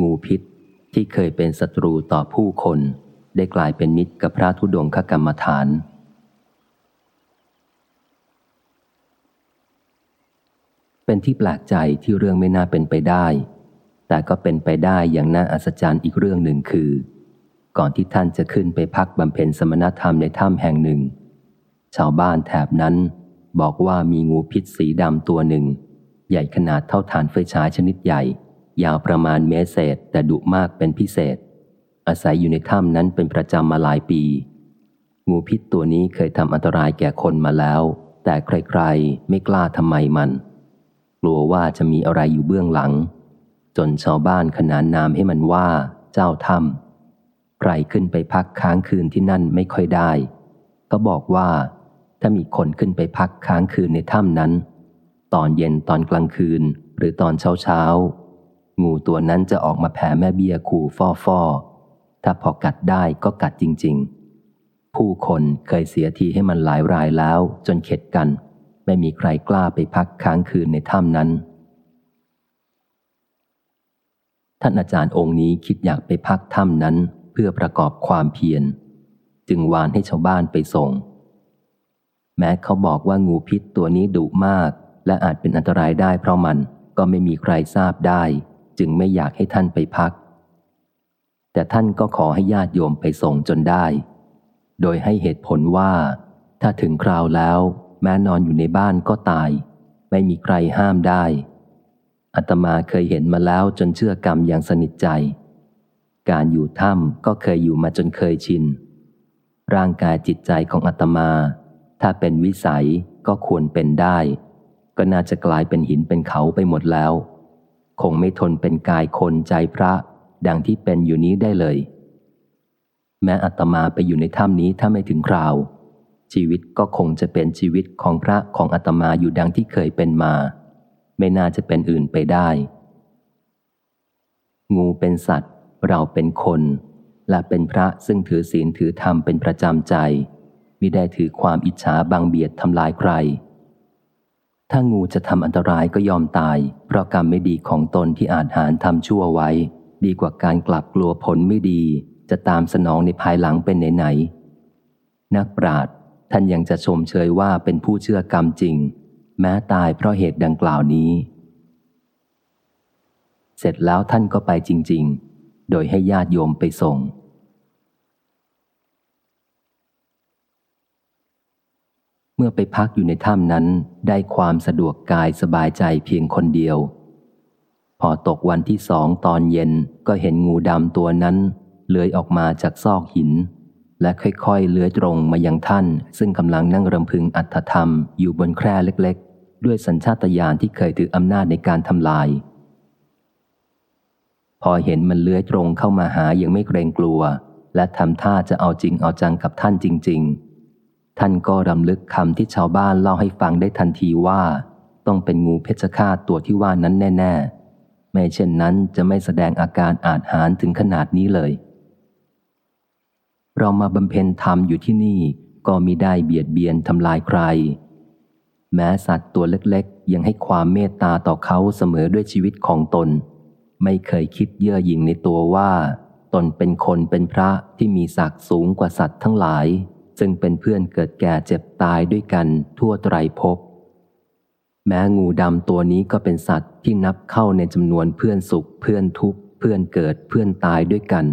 งูพิษที่เคยเป็นศัตรูต่อผู้คน ได้กลายเป็นมิตรกับพระธุดงคกรรมฐาน เป็นที่แปลกใจที่เรื่องไม่น่าเป็นไปได้ แต่ก็เป็นไปได้อย่างน่าอัศจรรย์อีกเรื่องหนึ่งคือ ก่อนที่ท่านจะขึ้นไปพักบำเพ็ญสมณธรรมในถ้ำแห่งหนึ่ง ชาวบ้านแถบนั้นบอกว่ามีงูพิษสีดำตัวหนึ่ง ใหญ่ขนาดเท่าฐานไฟฉายชนิดใหญ่ ยาวประมาณเมตรเศษแต่ดุมากเป็นพิเศษ อาศัยอยู่ในถ้ำนั้นเป็นประจำมาหลายปี งูพิษตัวนี้เคยทำอันตรายแก่คนมาแล้ว แต่ใครๆไม่กล้าทำไมมัน กลัวว่าจะมีอะไรอยู่เบื้องหลัง จนชาวบ้านขนานนามให้มันว่าเจ้าถ้ำใครขึ้นไปพักค้างคืนที่นั่นไม่ค่อยได้ก็บอกว่าถ้ามีคนขึ้นไปพักค้างคืนในถ้ำนั้น ตอนเย็นตอนกลางคืนหรือตอนเช้าเช้า งูตัวนั้นจะออกมาแผ่แม่เบี้ยขู่ฟอฟอถ้าพอกัดได้ก็กัดจริง ๆ ผู้คนเคยเสียทีให้มันหลายรายแล้วจนเข็ดกัน ไม่มีใครกล้าไปพักค้างคืนในถ้ำนั้น ท่านอาจารย์องค์นี้คิดอยากไปพักถ้ำนั้นเพื่อประกอบความเพียร จึงวานให้ชาวบ้านไปส่ง แม้เขาบอกว่างูพิษตัวนี้ดุมาก และอาจเป็นอันตรายได้เพราะมันก็ไม่มีใครทราบได้ จึงไม่อยากให้ท่านไปพัก แต่ท่านก็ขอให้ญาติโยมไปส่งจนได้ โดยให้เหตุผลว่า ถ้าถึงคราวแล้ว แม้นอนอยู่ในบ้านก็ตาย ไม่มีใครห้ามได้อัตมาเคยเห็นมาแล้วจนเชื่อกรรมอย่างสนิทใจ การอยู่ถ้ำก็เคยอยู่มาจนเคยชิน ร่างกายจิตใจของอัตมา ถ้าเป็นวิสัยก็ควรเป็นได้ ก็น่าจะกลายเป็นหินเป็นเขาไปหมดแล้ว คงไม่ทนเป็นกายคนใจพระ ดังที่เป็นอยู่นี้ได้เลย แม้อัตมาไปอยู่ในถ้ำนี้ถ้าไม่ถึงคราว ชีวิตก็คงจะเป็นชีวิตของพระของอัตมาอยู่ดังที่เคยเป็นมา ไม่น่าจะเป็นอื่นไปได้ งูเป็นสัตว์ เราเป็นคน และเป็นพระซึ่งถือศีลถือธรรมเป็นประจำใจมิได้ถือความอิจฉาบางเบียดทำลายใคร ถ้างูจะทำอันตรายก็ยอมตาย เพราะกรรมไม่ดีของตนที่อาจหารทำชั่วไว้ ดีกว่าการกลับกลัวผลไม่ดี จะตามสนองในภายหลังเป็นไหนๆนักปราดท่านยังจะชมเชยว่าเป็นผู้เชื่อกรรมจริง แม้ตายเพราะเหตุดังกล่าวนี้ เสร็จแล้วท่านก็ไปจริง ๆ โดยให้ญาติโยมไปส่ง เมื่อไปพักอยู่ในถ้ำนั้นได้ความสะดวกกายสบายใจเพียงคนเดียว พอตกวันที่สองตอนเย็นก็เห็นงูดำตัวนั้นเลื้อยออกมาจากซอกหิน และค่อยๆ เลื้อยตรงมายังท่าน ซึ่งกำลังนั่งรำพึงอัตธรรมอยู่บนแคร่เล็กๆ ด้วยสัญชาตญาณที่เคยถืออำนาจในการทำลาย พอเห็นมันเลื้อยตรงเข้ามาหายังไม่เกรงกลัว และทำท่าจะเอาจริงเอาจังกับท่านจริง ๆ ท่านก็รำลึกคำที่ชาวบ้านเล่าให้ฟังได้ทันทีว่า ต้องเป็นงูเพชฌฆาตตัวที่ว่านั้นแน่ ๆ ไม่เช่นนั้นจะไม่แสดงอาการอาจหารถึงขนาดนี้เลย เรามาบำเพ็ญธรรมอยู่ที่นี่ก็มีได้เบียดเบียนทำลายใคร แม้สัตว์ตัวเล็กๆ ยังให้ความเมตตาต่อเขาเสมอด้วยชีวิตของตน ไม่เคยคิดเย่อหยิ่งในตัวว่า ตนเป็นคนเป็นพระที่มีศักดิ์สูงกว่าสัตว์ทั้งหลาย ซึ่งเป็นเพื่อนเกิดแก่เจ็บตายด้วยกันทั่วไตรภพ แม้งูดำตัวนี้ก็เป็นสัตว์ที่นับเข้าในจำนวนเพื่อนสุข เพื่อนทุกข์ เพื่อนเกิดเพื่อนตายด้วยกัน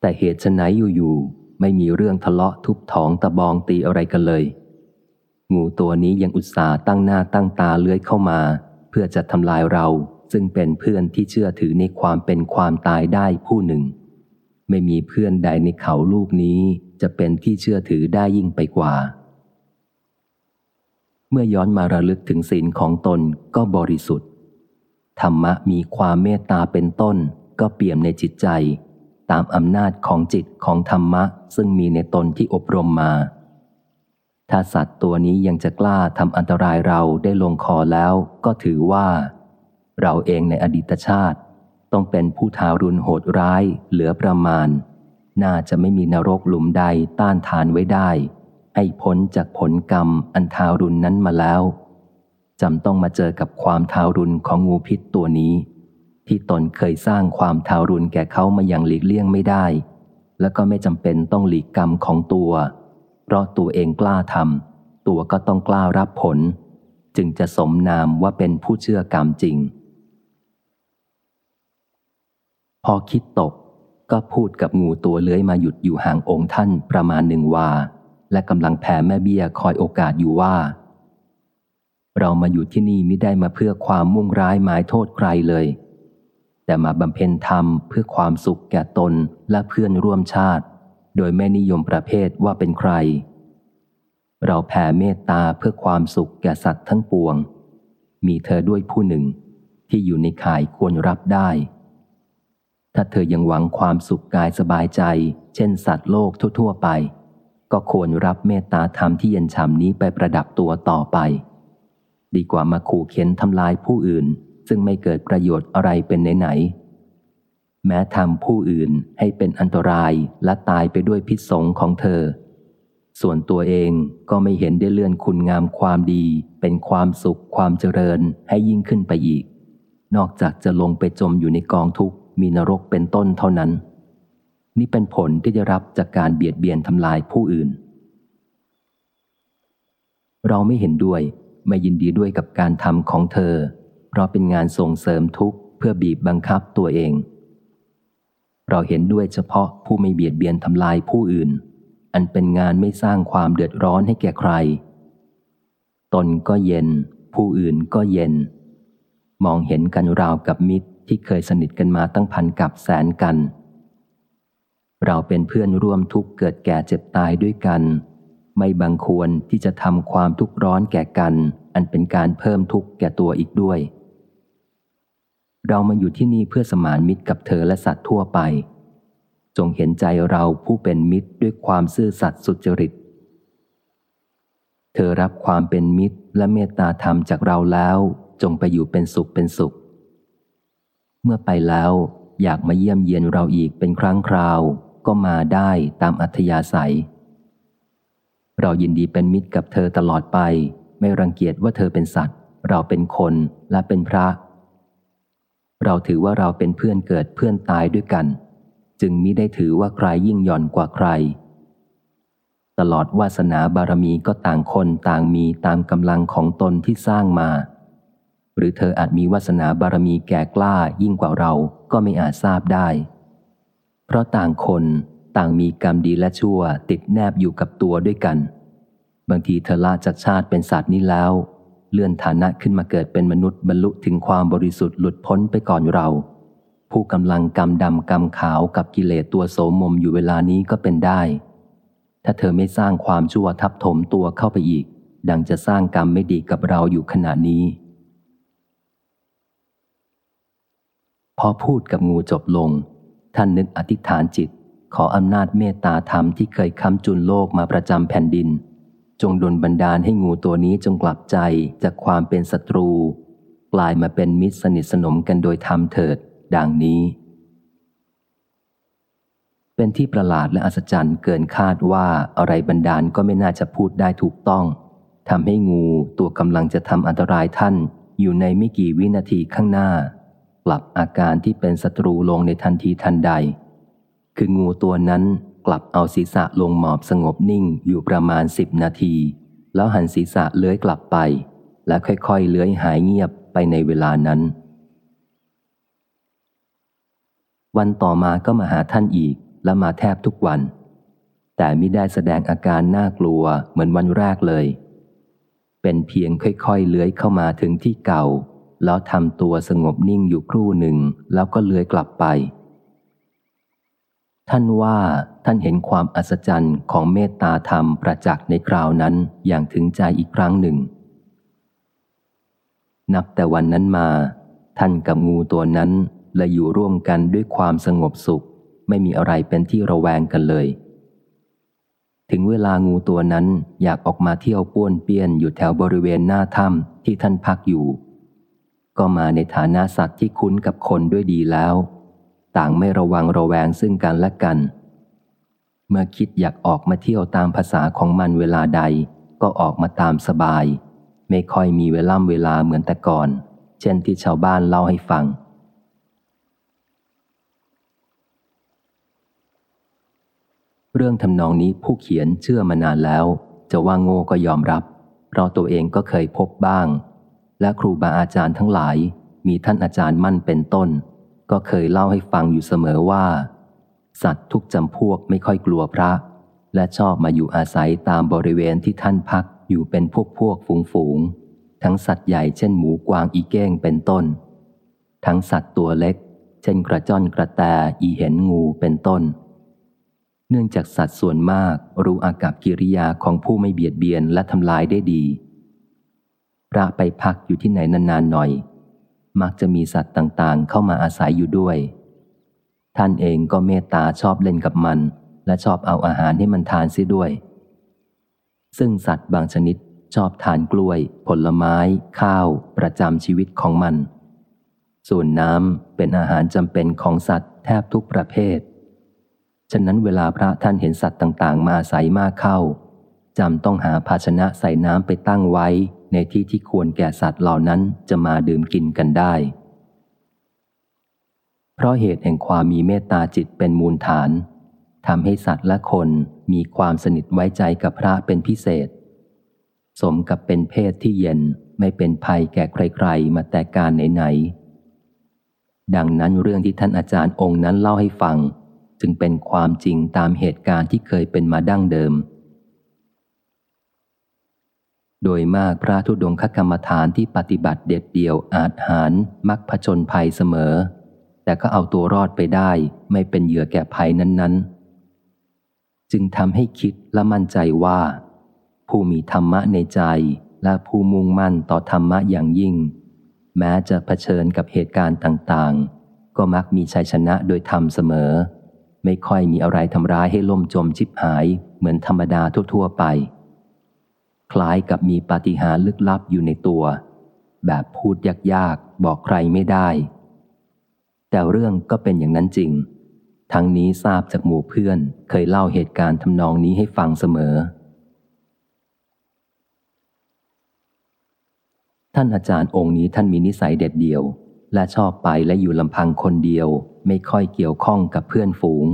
แต่เหตุไนอยู่ๆไม่มีเรื่องทะเลาะทุบท้องตะบองตีอะไรกันเลย งูตัวนี้ยังอุตส่าห์ตั้งหน้าตั้งตาเลื้อยเข้ามา เพื่อจะทำลายเราซึ่งเป็นเพื่อนที่เชื่อถือในความเป็นความตายได้ผู้หนึ่ง ไม่มีเพื่อนใดในเขาลูกนี้ จะเป็นที่เชื่อถือได้ยิ่งไปกว่า เมื่อย้อนมาระลึกถึงศีลของตนก็บริสุทธิ์ ธรรมะมีความเมตตาเป็นต้นก็เปี่ยมในจิตใจ ตามอำนาจของจิตของธรรมะ ซึ่งมีในตนที่อบรมมา ถ้าสัตว์ตัวนี้ยังจะกล้าทำอันตรายเราได้ลงคอแล้ว ก็ถือว่า เราเองในอดีตชาติ ต้องเป็นผู้ทารุณโหดร้ายเหลือประมาณ น่าจะไม่มีนรกหลุมใดต้านทานไว้ได้ ให้พ้นจากผลกรรมอันทารุณนนั้นมาแล้วจำต้องมาเจอกับความทารุณของงูพิษตัวนี้ ที่ตนเคยสร้างความทารุณแก่เขามาอย่างหลีกเลี่ยงไม่ได้ และก็ไม่จำเป็นต้องหลีกกรรมของตัว เพราะตัวเองกล้าทำตัวก็ต้องกล้ารับผล จึงจะสมนามว่าเป็นผู้เชื่อกรรมจริง พอคิดตก ก็พูดกับงูตัวเลื้อยมาหยุดอยู่ห่างองค์ท่านประมาณหนึ่งวา และกำลังแผ่แม่เบี้ยคอยโอกาสอยู่ว่า เรามาอยู่ที่นี่ไม่ได้มาเพื่อความมุ่งร้ายหมายโทษใครเลย แต่มาบำเพ็ญธรรมเพื่อความสุขแก่ตนและเพื่อนร่วมชาติ โดยไม่นิยมประเภทว่าเป็นใคร เราแผ่เมตตาเพื่อความสุขแก่สัตว์ทั้งปวง มีเธอด้วยผู้หนึ่ง ที่อยู่ในข่ายควรรับได้ ถ้าเธอยังหวังความสุขกายสบายใจ เช่นสัตว์โลกทั่ว ๆ ไป ก็ควรรับเมตตาธรรมที่เย็นฉ่ำนี้ไปประดับตัวต่อไป ดีกว่ามาขู่เข็นทำลายผู้อื่น ซึ่งไม่เกิดประโยชน์อะไรเป็นไหนๆแม้ทำผู้อื่นให้เป็นอันตรายและตายไปด้วยพิษสงของเธอ ส่วนตัวเองก็ไม่เห็นได้เลื่อนคุณงามความดี เป็นความสุขความเจริญให้ยิ่งขึ้นไปอีก นอกจากจะลงไปจมอยู่ในกองทุกข์ มีนรกเป็นต้นเท่านั้น นี่เป็นผลที่จะรับจากการเบียดเบียนทำลายผู้อื่น เราไม่เห็นด้วยไม่ยินดีด้วยกับการทำของเธอ เพราะเป็นงานส่งเสริมทุกข์เพื่อบีบบังคับตัวเอง เราเห็นด้วยเฉพาะผู้ไม่เบียดเบียนทำลายผู้อื่น อันเป็นงานไม่สร้างความเดือดร้อนให้แก่ใคร ตนก็เย็น ผู้อื่นก็เย็น มองเห็นกันราวกับมิตร ที่เคยสนิทกันมาตั้งพันกับแสนกัน เราเป็นเพื่อนร่วมทุกข์เกิดแก่เจ็บตายด้วยกัน ไม่บังควรที่จะทำความทุกข์ร้อนแก่กัน อันเป็นการเพิ่มทุกข์แก่ตัวอีกด้วย เรามาอยู่ที่นี่เพื่อสมานมิตรกับเธอและสัตว์ทั่วไป จงเห็นใจเราผู้เป็นมิตรด้วยความซื่อสัตย์สุจริตเธอรับความเป็นมิตรและเมตตาธรรมจากเราแล้ว จงไปอยู่เป็นสุขเป็นสุข เมื่อไปแล้วอยากมาเยี่ยมเยียนเราอีกเป็นครั้งคราว ก็มาได้ตามอัธยาศัย เรายินดีเป็นมิตรกับเธอตลอดไป ไม่รังเกียจว่าเธอเป็นสัตว์ เราเป็นคนและเป็นพระ เราถือว่าเราเป็นเพื่อนเกิดเพื่อนตายด้วยกัน จึงมิได้ถือว่าใครยิ่งหย่อนกว่าใคร ตลอดวาสนาบารมีก็ต่างคนต่างมีตามกำลังของตนที่สร้างมา หรือเธออาจมีวาสนาบารมีแก่กล้ายิ่งกว่าเราก็ไม่อาจทราบได้ เพราะต่างคนต่างมีกรรมดีและชั่วติดแนบอยู่กับตัวด้วยกัน บางทีเธอละจากชาติเป็นสัตว์นี้แล้ว เลื่อนฐานะขึ้นมาเกิดเป็นมนุษย์บรรลุถึงความบริสุทธิ์หลุดพ้นไปก่อนเรา ผู้กำลังกรรมดำกรรมขาวกับกิเลสตัวโสมมอยู่เวลานี้ก็เป็นได้ ถ้าเธอไม่สร้างความชั่วทับถมตัวเข้าไปอีก ดังจะสร้างกรรมไม่ดีกับเราอยู่ขณะนี้ พอพูดกับงูจบลง ท่านนึกอธิษฐานจิต ขออำนาจเมตตาธรรมที่เคยค้ำจุนโลกมาประจำแผ่นดิน จงดลบันดาลให้งูตัวนี้จงกลับใจจากความเป็นศัตรู กลายมาเป็นมิตรสนิทสนมกันโดยธรรมเถิด ดังนี้ เป็นที่ประหลาดและอัศจรรย์เกินคาดว่าอะไรบันดาลก็ไม่น่าจะพูดได้ถูกต้องทำให้งูตัวกำลังจะทำอันตรายท่านอยู่ในไม่กี่วินาทีข้างหน้า ปรับอาการที่เป็นศัตรูลงในทันทีทันใด คืองูตัวนั้นกลับเอาศีรษะลงหมอบสงบนิ่งอยู่ประมาณสิบนาที แล้วหันศีรษะเลื้อยกลับไป และค่อยๆ เลื้อยหายเงียบไปในเวลานั้น วันต่อมาก็มาหาท่านอีกและมาแทบทุกวัน แต่ไม่ได้แสดงอาการน่ากลัวเหมือนวันแรกเลย เป็นเพียงค่อยๆ เลื้อยเข้ามาถึงที่เก่า แล้วทำตัวสงบนิ่งอยู่ครู่หนึ่ง แล้วก็เลื้อยกลับไป ท่านว่าท่านเห็นความอัศจรรย์ของเมตตาธรรมประจักษ์ในคราวนั้นอย่างถึงใจอีกครั้งหนึ่ง นับแต่วันนั้นมา ท่านกับงูตัวนั้นเลยอยู่ร่วมกันด้วยความสงบสุข ไม่มีอะไรเป็นที่ระแวงกันเลย ถึงเวลางูตัวนั้นอยากออกมาเที่ยวป้วนเปี้ยนอยู่แถวบริเวณหน้าถ้ำที่ท่านพักอยู่ ก็มาในฐานะสัตว์ที่คุ้นกับคนด้วยดีแล้ว ต่างไม่ระวังระแวงซึ่งกันและกัน เมื่อคิดอยากออกมาเที่ยวตามภาษาของมันเวลาใด ก็ออกมาตามสบาย ไม่ค่อยมีเวล่ำเวลาเหมือนแต่ก่อน เช่นที่ชาวบ้านเล่าให้ฟังเรื่องทำนองนี้ผู้เขียนเชื่อมานานแล้ว จะว่าโง่ก็ยอมรับ เพราะตัวเองก็เคยพบบ้าง และครูบาอาจารย์ทั้งหลาย มีท่านอาจารย์มั่นเป็นต้น ก็เคยเล่าให้ฟังอยู่เสมอว่า สัตว์ทุกจำพวกไม่ค่อยกลัวพระ และชอบมาอยู่อาศัยตามบริเวณที่ท่านพักอยู่เป็นพวกพวกฝูงฝูงทั้งสัตว์ใหญ่เช่นหมูกวางอีเก้งเป็นต้น ทั้งสัตว์ตัวเล็ก เช่นกระจ้อนกระแตอีเห็นงูเป็นต้น เนื่องจากสัตว์ส่วนมากรู้อากับกิริยาของผู้ไม่เบียดเบียนและทำลายได้ดี ระไปพักอยู่ที่ไหนนานๆหน่อย มักจะมีสัตว์ต่างๆ เข้ามาอาศัยอยู่ด้วย ท่านเองก็เมตตาชอบเล่นกับมัน และชอบเอาอาหารให้มันทานเสียด้วย ซึ่งสัตว์บางชนิดชอบทานกล้วย ผลไม้ ข้าว ประจำชีวิตของมัน ส่วนน้ำเป็นอาหารจำเป็นของสัตว์แทบทุกประเภท ฉะนั้นเวลาพระท่านเห็นสัตว์ต่างๆ มาอาศัยมากเข้าจำต้องหาภาชนะใส่น้ำไปตั้งไว้ ในที่ที่ควรแก่สัตว์เหล่านั้นจะมาดื่มกินกันได้ เพราะเหตุแห่งความมีเมตตาจิตเป็นมูลฐานทำให้สัตว์และคนมีความสนิทไว้ใจกับพระเป็นพิเศษ สมกับเป็นเพศที่เย็นไม่เป็นภัยแก่ใครๆ มาแต่การไหนๆดังนั้นเรื่องที่ท่านอาจารย์องค์นั้นเล่าให้ฟัง จึงเป็นความจริงตามเหตุการณ์ที่เคยเป็นมาดั้งเดิม โดยมากพระธุดงคกรรมฐานที่ปฏิบัติเด็ดเดี่ยวอาจหารมักผจญภัยเสมอ แต่ก็เอาตัวรอดไปได้ไม่เป็นเหยื่อแก่ภัยนั้น ๆ จึงทำให้คิดและมั่นใจว่า ผู้มีธรรมะในใจและผู้มุ่งมั่นต่อธรรมะอย่างยิ่ง แม้จะเผชิญกับเหตุการณ์ต่างๆ ก็มักมีชัยชนะโดยธรรมเสมอ ไม่ค่อยมีอะไรทำร้ายให้ล่มจมชิบหายเหมือนธรรมดาทั่ว ๆ ไป คล้ายกับมีปาฏิหาริย์ลึกลับอยู่ในตัว แบบพูดยากๆ บอกใครไม่ได้ แต่เรื่องก็เป็นอย่างนั้นจริง ทั้งนี้ทราบจากหมู่เพื่อนเคยเล่าเหตุการณ์ทำนองนี้ให้ฟังเสมอ ท่านอาจารย์องค์นี้ท่านมีนิสัยเด็ดเดี่ยว และชอบไปและอยู่ลำพังคนเดียว ไม่ค่อยเกี่ยวข้องกับเพื่อนฝูง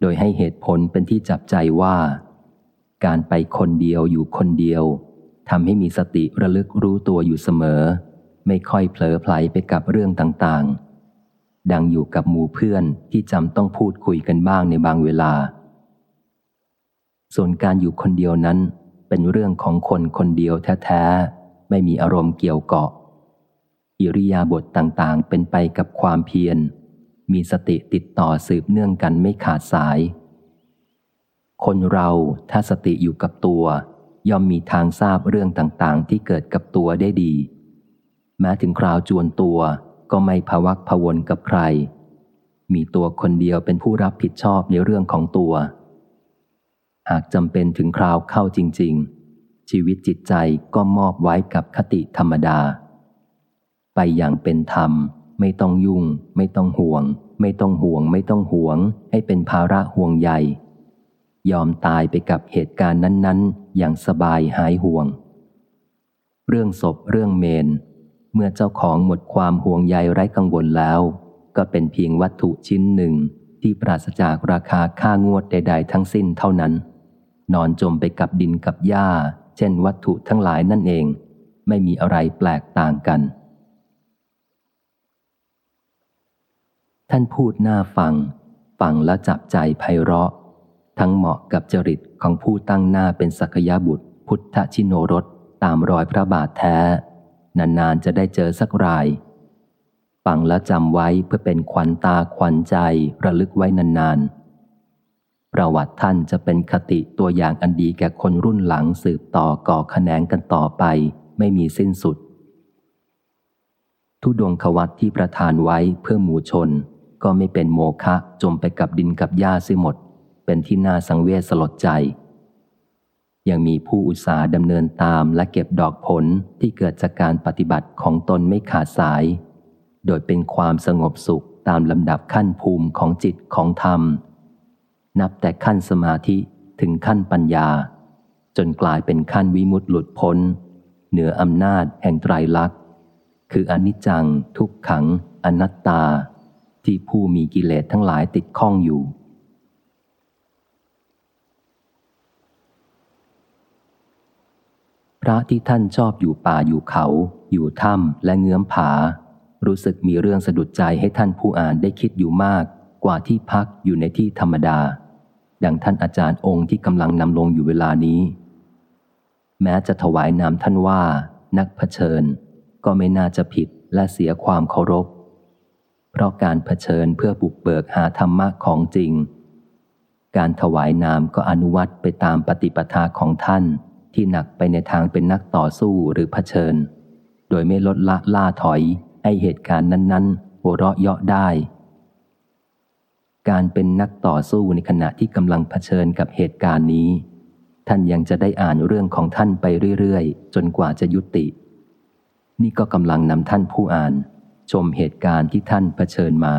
โดยให้เหตุผลเป็นที่จับใจว่า การไปคนเดียวอยู่คนเดียวทำให้มีสติระลึกรู้ตัวอยู่เสมอ ไม่ค่อยเผลอไผลไปกับเรื่องต่างๆ ดังอยู่กับหมู่เพื่อนที่จำต้องพูดคุยกันบ้างในบางเวลา ส่วนการอยู่คนเดียวนั้น เป็นเรื่องของคนคนเดียวแท้ๆ ไม่มีอารมณ์เกี่ยวเกาะ อิริยาบถต่างๆ เป็นไปกับความเพียร มีสติติดต่อสืบเนื่องกันไม่ขาดสาย คนเราถ้าสติอยู่กับตัว ย่อมมีทางทราบเรื่องต่างๆ ที่เกิดกับตัวได้ดี แม้ถึงคราวจวนตัวก็ไม่ภวักพวนกับใคร มีตัวคนเดียวเป็นผู้รับผิดชอบในเรื่องของตัว หากจำเป็นถึงคราวเข้าจริง ๆ ชีวิตจิตใจก็มอบไว้กับคติธรรมดา ไปอย่างเป็นธรรม ไม่ต้องยุ่ง ไม่ต้องห่วง ไม่ต้องห่วง ไม่ต้องห่วง ให้เป็นภาระห่วงใหญ่ ยอมตายไปกับเหตุการณ์นั้นๆ อย่างสบายหายห่วง เรื่องศพเรื่องเมน เมื่อเจ้าของหมดความห่วงใยไร้กังวลแล้ว ก็เป็นเพียงวัตถุชิ้นหนึ่งที่ปราศจากราคาค่างวดใด ๆ ทั้งสิ้นเท่านั้น นอนจมไปกับดินกับหญ้า เช่นวัตถุทั้งหลายนั่นเอง ไม่มีอะไรแปลกต่างกัน ท่านพูดหน้าฟัง ฟังแล้วจับใจไพเราะ ทั้งเหมาะกับจริตของผู้ตั้งหน้าเป็นสักยบุตร พุทธชิโนรสตามรอยพระบาทแท้ นานๆจะได้เจอสักราย ฟังแล้วจำไว้เพื่อเป็นขวัญตาขวัญใจระลึกไว้นานๆ ประวัติท่านจะเป็นคติตัวอย่างอันดีแก่คนรุ่นหลังสืบต่อก่อขแนงกันต่อไป ไม่มีสิ้นสุด ทุดงขวัตที่ประทานไว้เพื่อหมู่ชน ก็ไม่เป็นโมฆะจมไปกับดินกับหญ้าเสียหมด เป็นที่น่าสังเวชสลดใจ ยังมีผู้อุตสาห์ดำเนินตามและเก็บดอกผลที่เกิดจากการปฏิบัติของตนไม่ขาดสาย โดยเป็นความสงบสุขตามลำดับขั้นภูมิของจิตของธรรม นับแต่ขั้นสมาธิถึงขั้นปัญญา จนกลายเป็นขั้นวิมุตติหลุดพ้น เหนืออำนาจแห่งไตรลักษณ์คืออนิจจัง ทุกขัง อนัตตา ที่ผู้มีกิเลสทั้งหลายติดข้องอยู่ ระที่ท่านชอบอยู่ป่าอยู่เขา อยู่ถ้ำและเงื้อมผา รู้สึกมีเรื่องสะดุดใจให้ท่านผู้อ่านได้คิดอยู่มาก กว่าที่พักอยู่ในที่ธรรมดา ดังท่านอาจารย์องค์ที่กำลังนำลงอยู่เวลานี้ แม้จะถวายนามท่านว่า นักเผชิญ ก็ไม่น่าจะผิดและเสียความเคารพ เพราะการเผชิญเพื่อบุกเบิกหาธรรมะของจริง การถวายนามก็อนุวัตไปตามปฏิปทาของท่าน ที่หนักไปในทางเป็นนักต่อสู้หรือเผชิญ โดยไม่ลดละล่าถอยให้เหตุการณ์นั้นๆหัวเราะเยาะได้ การเป็นนักต่อสู้ในขณะที่กำลังเผชิญกับเหตุการณ์นี้ ท่านยังจะได้อ่านเรื่องของท่านไปเรื่อยๆ จนกว่าจะยุติ นี่ก็กำลังนำท่านผู้อ่าน ชมเหตุการณ์ที่ท่านเผชิญมา